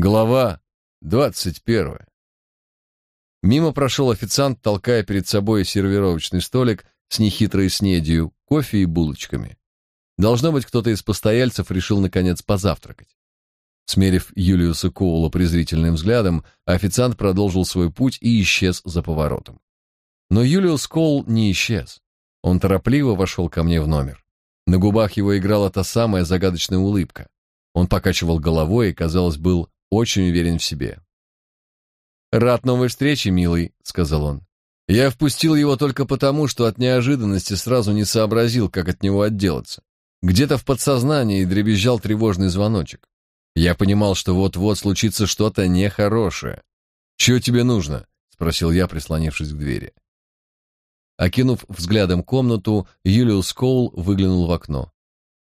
Глава двадцать первая. Мимо прошел официант, толкая перед собой сервировочный столик с нехитрой снедью, кофе и булочками. Должно быть, кто-то из постояльцев решил наконец позавтракать. Смерив Юлиуса Коула презрительным взглядом, официант продолжил свой путь и исчез за поворотом. Но Юлиус Коул не исчез. Он торопливо вошел ко мне в номер. На губах его играла та самая загадочная улыбка. Он покачивал головой и, казалось, был очень уверен в себе. «Рад новой встрече, милый», — сказал он. Я впустил его только потому, что от неожиданности сразу не сообразил, как от него отделаться. Где-то в подсознании дребезжал тревожный звоночек. Я понимал, что вот-вот случится что-то нехорошее. «Чего тебе нужно?» — спросил я, прислонившись к двери. Окинув взглядом комнату, Юлиус Коул выглянул в окно.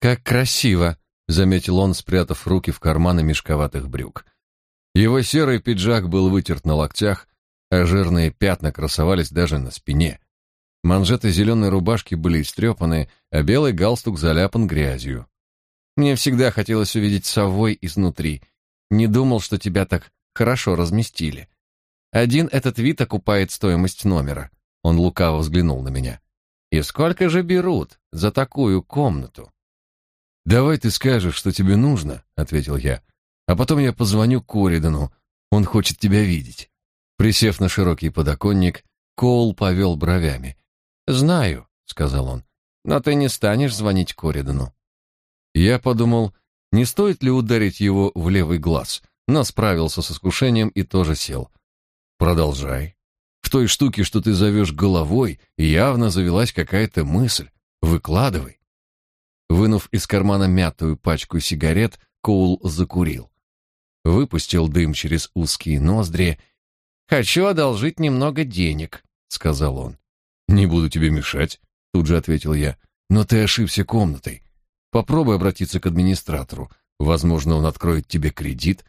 «Как красиво!» — заметил он, спрятав руки в карманы мешковатых брюк. Его серый пиджак был вытерт на локтях, а жирные пятна красовались даже на спине. Манжеты зеленой рубашки были истрепаны, а белый галстук заляпан грязью. Мне всегда хотелось увидеть совой изнутри. Не думал, что тебя так хорошо разместили. Один этот вид окупает стоимость номера. Он лукаво взглянул на меня. И сколько же берут за такую комнату? Давай ты скажешь, что тебе нужно, ответил я. А потом я позвоню Коридану. Он хочет тебя видеть. Присев на широкий подоконник, Коул повел бровями. "Знаю", сказал он. "Но ты не станешь звонить Коридану". Я подумал, не стоит ли ударить его в левый глаз, но справился с искушением и тоже сел. Продолжай. В той штуке, что ты зовешь головой, явно завелась какая-то мысль. Выкладывай. Вынув из кармана мятую пачку сигарет, Коул закурил выпустил дым через узкие ноздри. «Хочу одолжить немного денег», — сказал он. «Не буду тебе мешать», — тут же ответил я. «Но ты ошибся комнатой. Попробуй обратиться к администратору. Возможно, он откроет тебе кредит.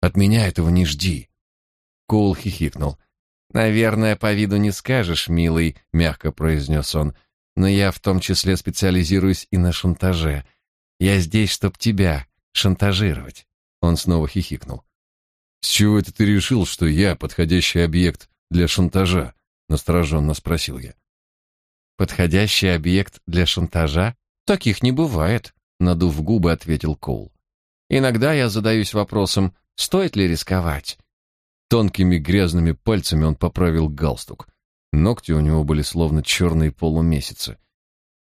От меня этого не жди». Коул хихикнул. «Наверное, по виду не скажешь, милый», — мягко произнес он. «Но я в том числе специализируюсь и на шантаже. Я здесь, чтоб тебя шантажировать». Он снова хихикнул. «С чего это ты решил, что я подходящий объект для шантажа?» — настороженно спросил я. «Подходящий объект для шантажа? Таких не бывает», — надув губы, ответил Коул. «Иногда я задаюсь вопросом, стоит ли рисковать?» Тонкими грязными пальцами он поправил галстук. Ногти у него были словно черные полумесяцы.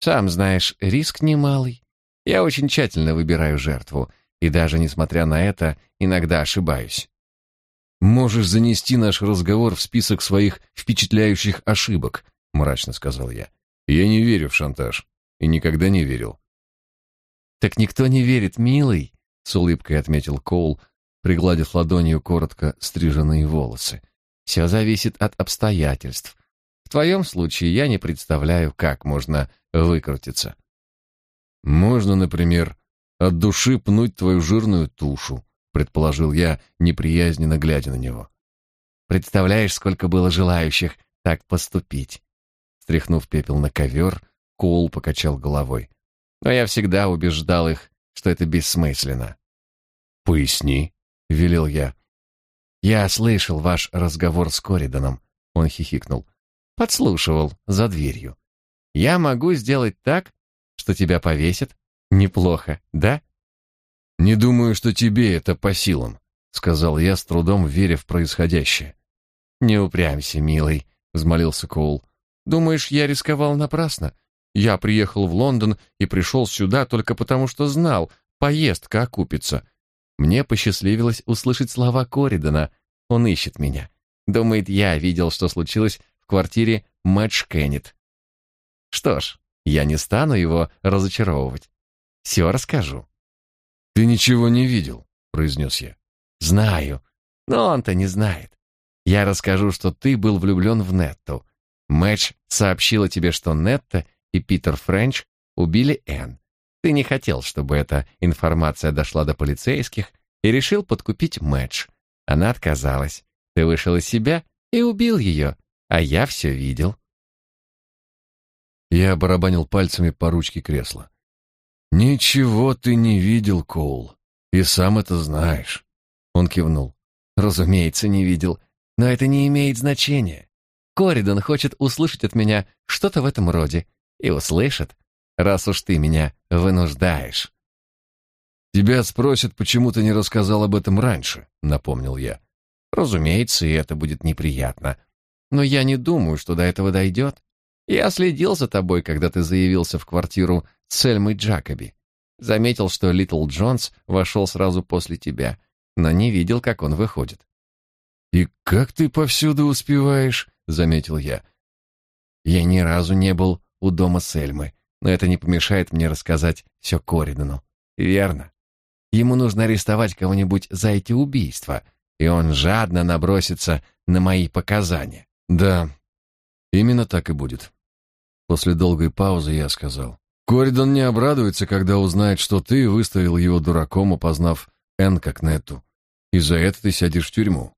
«Сам знаешь, риск немалый. Я очень тщательно выбираю жертву» и даже несмотря на это, иногда ошибаюсь. Можешь занести наш разговор в список своих впечатляющих ошибок, мрачно сказал я. Я не верю в шантаж и никогда не верил. Так никто не верит, милый, с улыбкой отметил Коул, пригладив ладонью коротко стриженные волосы. Все зависит от обстоятельств. В твоем случае я не представляю, как можно выкрутиться. Можно, например, от души пнуть твою жирную тушу, предположил я, неприязненно глядя на него. Представляешь, сколько было желающих так поступить. Стряхнув пепел на ковер, Коул покачал головой. Но я всегда убеждал их, что это бессмысленно. Поясни, велел я. Я слышал ваш разговор с Кориданом, он хихикнул. Подслушивал за дверью. Я могу сделать так, что тебя повесят, Неплохо, да? Не думаю, что тебе это по силам, сказал я с трудом веря в происходящее. Не упрямься, милый, взмолился Коул. Думаешь, я рисковал напрасно? Я приехал в Лондон и пришел сюда только потому, что знал, поездка окупится. Мне посчастливилось услышать слова Коридана. Он ищет меня. Думает, я видел, что случилось в квартире Мэтч Кеннет. Что ж, я не стану его разочаровывать. Все расскажу. Ты ничего не видел, произнес я. Знаю, но он-то не знает. Я расскажу, что ты был влюблен в Нетту. Мэтч сообщила тебе, что Нетта и Питер Френч убили Энн. Ты не хотел, чтобы эта информация дошла до полицейских и решил подкупить Мэтч. Она отказалась. Ты вышел из себя и убил ее, а я все видел. Я барабанил пальцами по ручке кресла. Ничего ты не видел, Коул, и сам это знаешь. Он кивнул. Разумеется, не видел, но это не имеет значения. Коридон хочет услышать от меня что-то в этом роде. И услышит, раз уж ты меня вынуждаешь. Тебя спросят, почему ты не рассказал об этом раньше, напомнил я. Разумеется, и это будет неприятно. Но я не думаю, что до этого дойдет. Я следил за тобой, когда ты заявился в квартиру с Эльмой Джакоби. Заметил, что Литл Джонс вошел сразу после тебя, но не видел, как он выходит. «И как ты повсюду успеваешь?» — заметил я. «Я ни разу не был у дома Сельмы, но это не помешает мне рассказать все Коридону. Верно. Ему нужно арестовать кого-нибудь за эти убийства, и он жадно набросится на мои показания». «Да, именно так и будет». После долгой паузы я сказал. «Коридон не обрадуется, когда узнает, что ты выставил его дураком, опознав Энн как Нетту. И за это ты сядешь в тюрьму.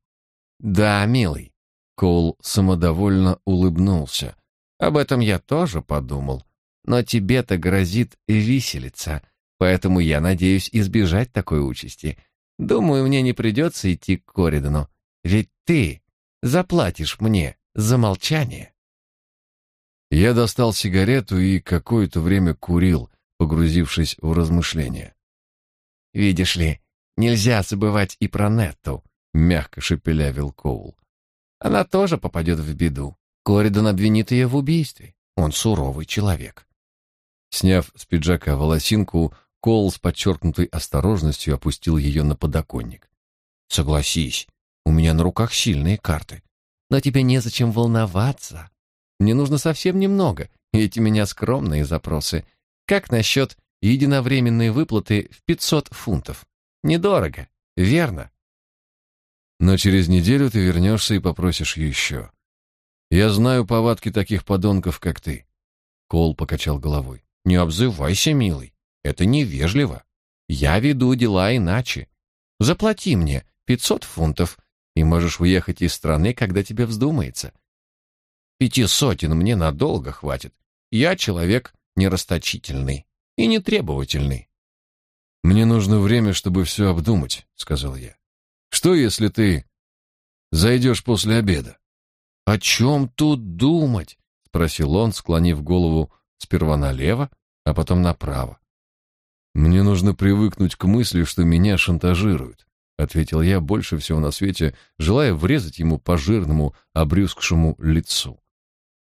Да, милый. Коул самодовольно улыбнулся. Об этом я тоже подумал. Но тебе-то грозит виселица, поэтому я надеюсь избежать такой участи. Думаю, мне не придется идти к Коридону, ведь ты заплатишь мне за молчание. Я достал сигарету и какое-то время курил, погрузившись в размышления. Видишь ли, нельзя забывать и про Нетту мягко шепелявил Коул. Она тоже попадет в беду. Коридон обвинит ее в убийстве. Он суровый человек. Сняв с пиджака волосинку, Коул с подчеркнутой осторожностью опустил ее на подоконник. Согласись, у меня на руках сильные карты. Но тебе незачем волноваться. Мне нужно совсем немного, эти меня скромные запросы. Как насчет единовременной выплаты в 500 фунтов? Недорого, верно? Но через неделю ты вернешься и попросишь еще. Я знаю повадки таких подонков, как ты. Кол покачал головой. Не обзывайся, милый. Это невежливо. Я веду дела иначе. Заплати мне пятьсот фунтов, и можешь уехать из страны, когда тебе вздумается. Пяти сотен мне надолго хватит. Я человек нерасточительный и нетребовательный. Мне нужно время, чтобы все обдумать, сказал я. Что, если ты зайдешь после обеда? О чем тут думать? спросил он, склонив голову сперва налево, а потом направо. Мне нужно привыкнуть к мысли, что меня шантажируют, ответил я больше всего на свете, желая врезать ему по жирному, обрюзгшему лицу.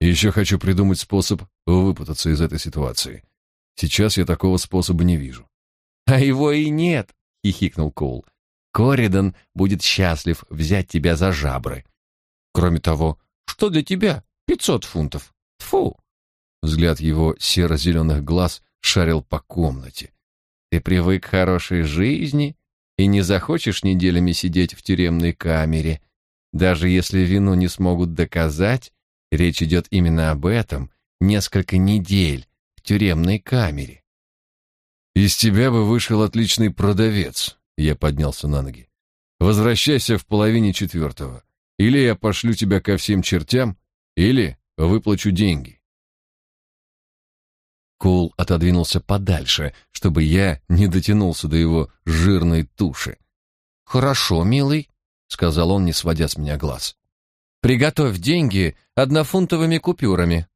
Еще хочу придумать способ выпутаться из этой ситуации. Сейчас я такого способа не вижу. А его и нет, хихикнул Коул. Коридон будет счастлив взять тебя за жабры. Кроме того, что для тебя пятьсот фунтов? Фу. Взгляд его серо-зеленых глаз шарил по комнате. Ты привык к хорошей жизни и не захочешь неделями сидеть в тюремной камере. Даже если вину не смогут доказать, речь идет именно об этом, несколько недель в тюремной камере. Из тебя бы вышел отличный продавец, я поднялся на ноги. Возвращайся в половине четвертого. Или я пошлю тебя ко всем чертям, или выплачу деньги. Кул отодвинулся подальше, чтобы я не дотянулся до его жирной туши. «Хорошо, милый», — сказал он, не сводя с меня глаз. «Приготовь деньги однофунтовыми купюрами».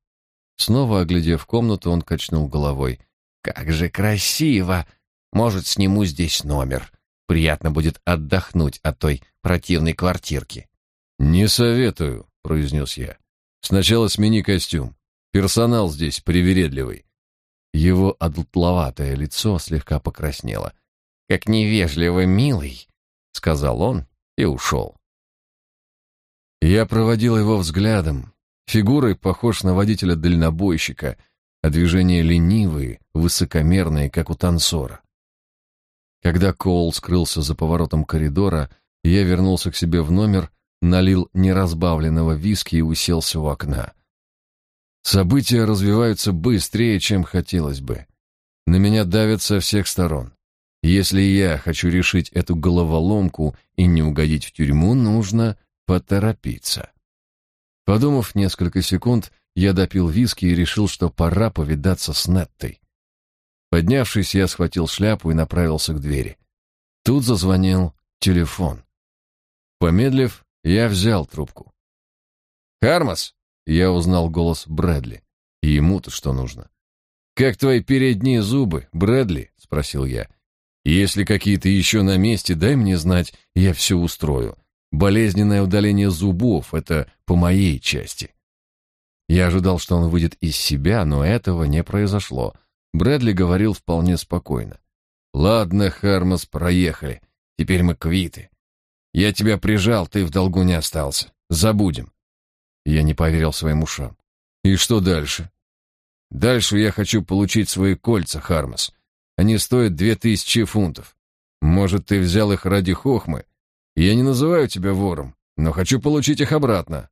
Снова оглядев комнату, он качнул головой. «Как же красиво! Может, сниму здесь номер. Приятно будет отдохнуть от той противной квартирки. Не советую, произнес я. Сначала смени костюм. Персонал здесь привередливый. Его одутловатое лицо слегка покраснело. Как невежливо, милый, сказал он и ушел. Я проводил его взглядом. Фигурой похож на водителя-дальнобойщика, а движения ленивые, высокомерные, как у танцора. Когда Коул скрылся за поворотом коридора, я вернулся к себе в номер, налил неразбавленного виски и уселся у окна. События развиваются быстрее, чем хотелось бы. На меня давят со всех сторон. Если я хочу решить эту головоломку и не угодить в тюрьму, нужно поторопиться. Подумав несколько секунд, я допил виски и решил, что пора повидаться с Неттой. Поднявшись, я схватил шляпу и направился к двери. Тут зазвонил телефон. Помедлив, я взял трубку. «Хармас!» — я узнал голос Брэдли. И ему-то что нужно? «Как твои передние зубы, Брэдли?» — спросил я. «Если какие-то еще на месте, дай мне знать, я все устрою. Болезненное удаление зубов — это по моей части». Я ожидал, что он выйдет из себя, но этого не произошло. Брэдли говорил вполне спокойно. «Ладно, Хармас, проехали. Теперь мы квиты. Я тебя прижал, ты в долгу не остался. Забудем». Я не поверил своим ушам. «И что дальше?» «Дальше я хочу получить свои кольца, Хармас. Они стоят две тысячи фунтов. Может, ты взял их ради хохмы? Я не называю тебя вором, но хочу получить их обратно».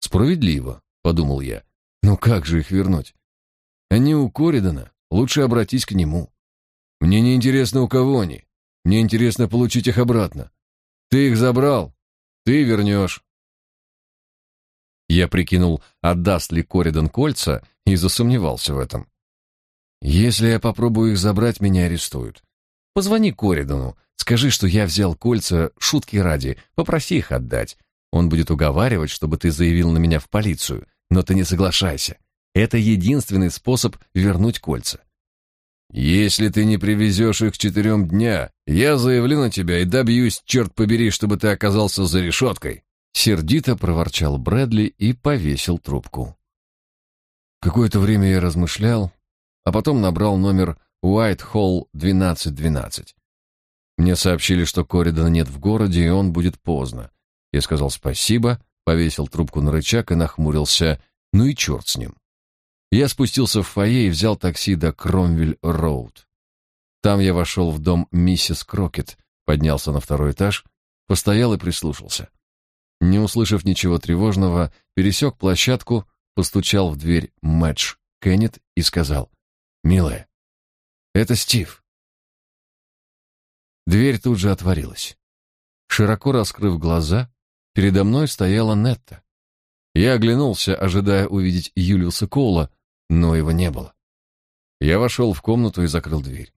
«Справедливо», подумал я. Ну как же их вернуть? Они у Коридана, лучше обратись к нему. Мне не интересно у кого они. Мне интересно получить их обратно. Ты их забрал, ты вернешь. Я прикинул, отдаст ли Коридан кольца, и засомневался в этом. Если я попробую их забрать, меня арестуют. Позвони Коридану, скажи, что я взял кольца шутки ради, попроси их отдать. Он будет уговаривать, чтобы ты заявил на меня в полицию но ты не соглашайся. Это единственный способ вернуть кольца. Если ты не привезешь их к четырем дня, я заявлю на тебя и добьюсь, черт побери, чтобы ты оказался за решеткой. Сердито проворчал Брэдли и повесил трубку. Какое-то время я размышлял, а потом набрал номер Уайт-Холл 1212. Мне сообщили, что Коридана нет в городе, и он будет поздно. Я сказал спасибо, повесил трубку на рычаг и нахмурился. Ну и черт с ним. Я спустился в фойе и взял такси до Кромвель-Роуд. Там я вошел в дом миссис Крокет, поднялся на второй этаж, постоял и прислушался. Не услышав ничего тревожного, пересек площадку, постучал в дверь Мэтч Кеннет и сказал «Милая, это Стив». Дверь тут же отворилась. Широко раскрыв глаза, Передо мной стояла Нетта. Я оглянулся, ожидая увидеть Юлиуса Коула, но его не было. Я вошел в комнату и закрыл дверь.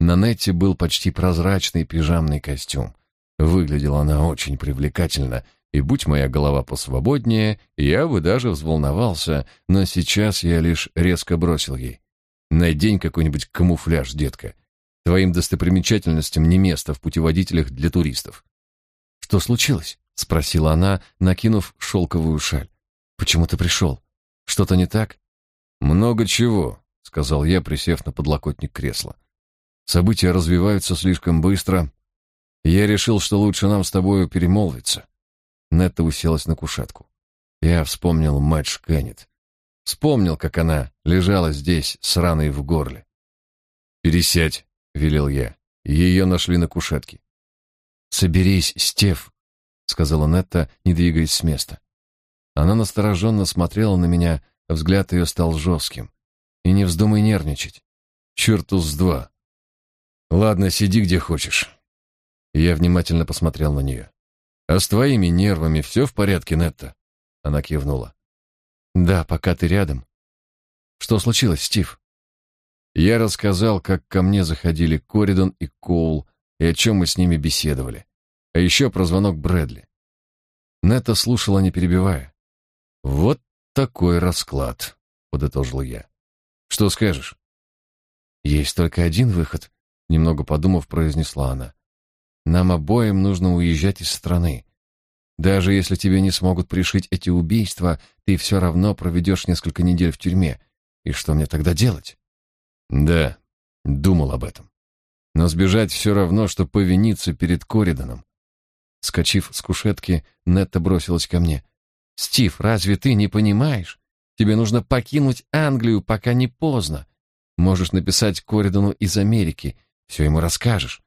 На Нетте был почти прозрачный пижамный костюм. Выглядела она очень привлекательно, и будь моя голова посвободнее, я бы даже взволновался, но сейчас я лишь резко бросил ей. Надень какой-нибудь камуфляж, детка. Твоим достопримечательностям не место в путеводителях для туристов. Что случилось? — спросила она, накинув шелковую шаль. «Почему ты пришел? Что-то не так?» «Много чего», — сказал я, присев на подлокотник кресла. «События развиваются слишком быстро. Я решил, что лучше нам с тобою перемолвиться». Нетта уселась на кушетку. Я вспомнил Мэтч Кеннет. Вспомнил, как она лежала здесь с раной в горле. «Пересядь», — велел я. Ее нашли на кушетке. «Соберись, Стеф», — сказала Нетта, не двигаясь с места. Она настороженно смотрела на меня, взгляд ее стал жестким. «И не вздумай нервничать. Черту с два. Ладно, сиди где хочешь». Я внимательно посмотрел на нее. «А с твоими нервами все в порядке, Нетта?» Она кивнула. «Да, пока ты рядом». «Что случилось, Стив?» Я рассказал, как ко мне заходили Коридон и Коул, и о чем мы с ними беседовали а еще про звонок Брэдли. Нета слушала, не перебивая. «Вот такой расклад», — подытожил я. «Что скажешь?» «Есть только один выход», — немного подумав, произнесла она. «Нам обоим нужно уезжать из страны. Даже если тебе не смогут пришить эти убийства, ты все равно проведешь несколько недель в тюрьме. И что мне тогда делать?» «Да, думал об этом. Но сбежать все равно, что повиниться перед Кориданом. Скочив с кушетки, Нетта бросилась ко мне. «Стив, разве ты не понимаешь? Тебе нужно покинуть Англию, пока не поздно. Можешь написать Коридану из Америки, все ему расскажешь.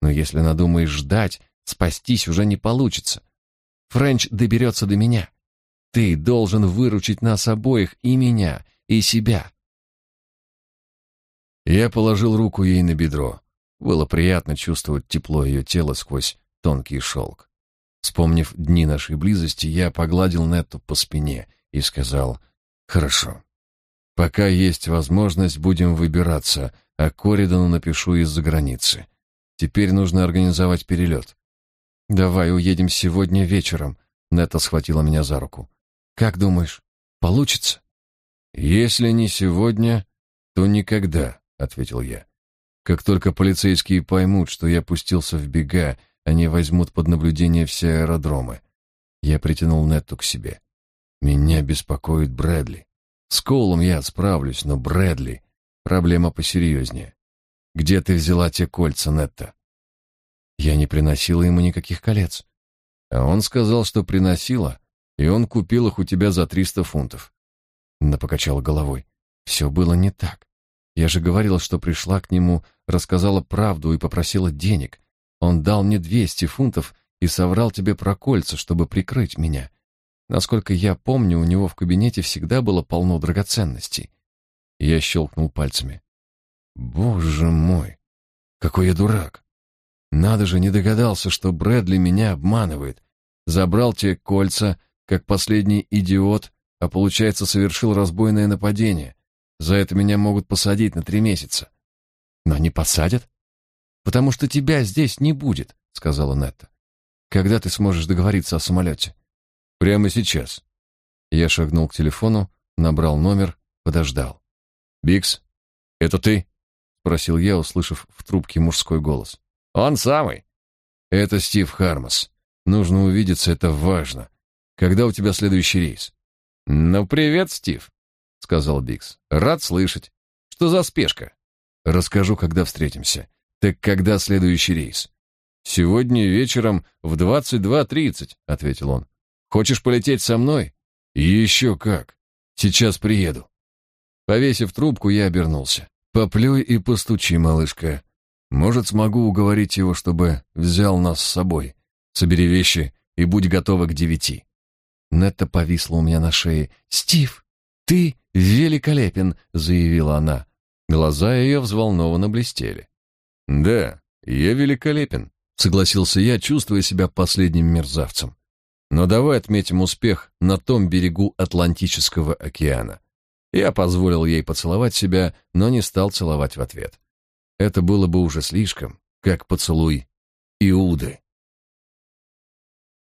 Но если надумаешь ждать, спастись уже не получится. Френч доберется до меня. Ты должен выручить нас обоих, и меня, и себя». Я положил руку ей на бедро. Было приятно чувствовать тепло ее тела сквозь тонкий шелк. Вспомнив дни нашей близости, я погладил Нетту по спине и сказал «Хорошо. Пока есть возможность, будем выбираться, а Коридану напишу из-за границы. Теперь нужно организовать перелет». Давай уедем сегодня вечером. Нетта схватила меня за руку. Как думаешь, получится? Если не сегодня, то никогда, ответил я. Как только полицейские поймут, что я пустился в бега, они возьмут под наблюдение все аэродромы. Я притянул Нетту к себе. Меня беспокоит Брэдли. С Коулом я справлюсь, но Брэдли — проблема посерьезнее. Где ты взяла те кольца, Нетта? Я не приносила ему никаких колец. А он сказал, что приносила, и он купил их у тебя за триста фунтов. Она покачала головой. Все было не так. Я же говорила, что пришла к нему, рассказала правду и попросила денег. Он дал мне двести фунтов и соврал тебе про кольца, чтобы прикрыть меня. Насколько я помню, у него в кабинете всегда было полно драгоценностей. Я щелкнул пальцами. Боже мой, какой я дурак. Надо же, не догадался, что Брэдли меня обманывает. Забрал те кольца, как последний идиот, а получается, совершил разбойное нападение. За это меня могут посадить на три месяца. Но не посадят, потому что тебя здесь не будет, сказала Нетта. Когда ты сможешь договориться о самолете?» Прямо сейчас. Я шагнул к телефону, набрал номер, подождал. Бикс, это ты? спросил я, услышав в трубке мужской голос. Он самый. Это Стив Хармас. Нужно увидеться, это важно. Когда у тебя следующий рейс? Ну, привет, Стив, сказал Бикс. Рад слышать. Что за спешка? Расскажу, когда встретимся. Так когда следующий рейс? Сегодня вечером в 22:30, ответил он. Хочешь полететь со мной? Еще как. Сейчас приеду. Повесив трубку, я обернулся. Поплюй и постучи, малышка. Может, смогу уговорить его, чтобы взял нас с собой. Собери вещи и будь готова к девяти. Нетта повисла у меня на шее. «Стив, ты великолепен!» — заявила она. Глаза ее взволнованно блестели. «Да, я великолепен», — согласился я, чувствуя себя последним мерзавцем. Но давай отметим успех на том берегу Атлантического океана. Я позволил ей поцеловать себя, но не стал целовать в ответ. Это было бы уже слишком, как поцелуй Иуды.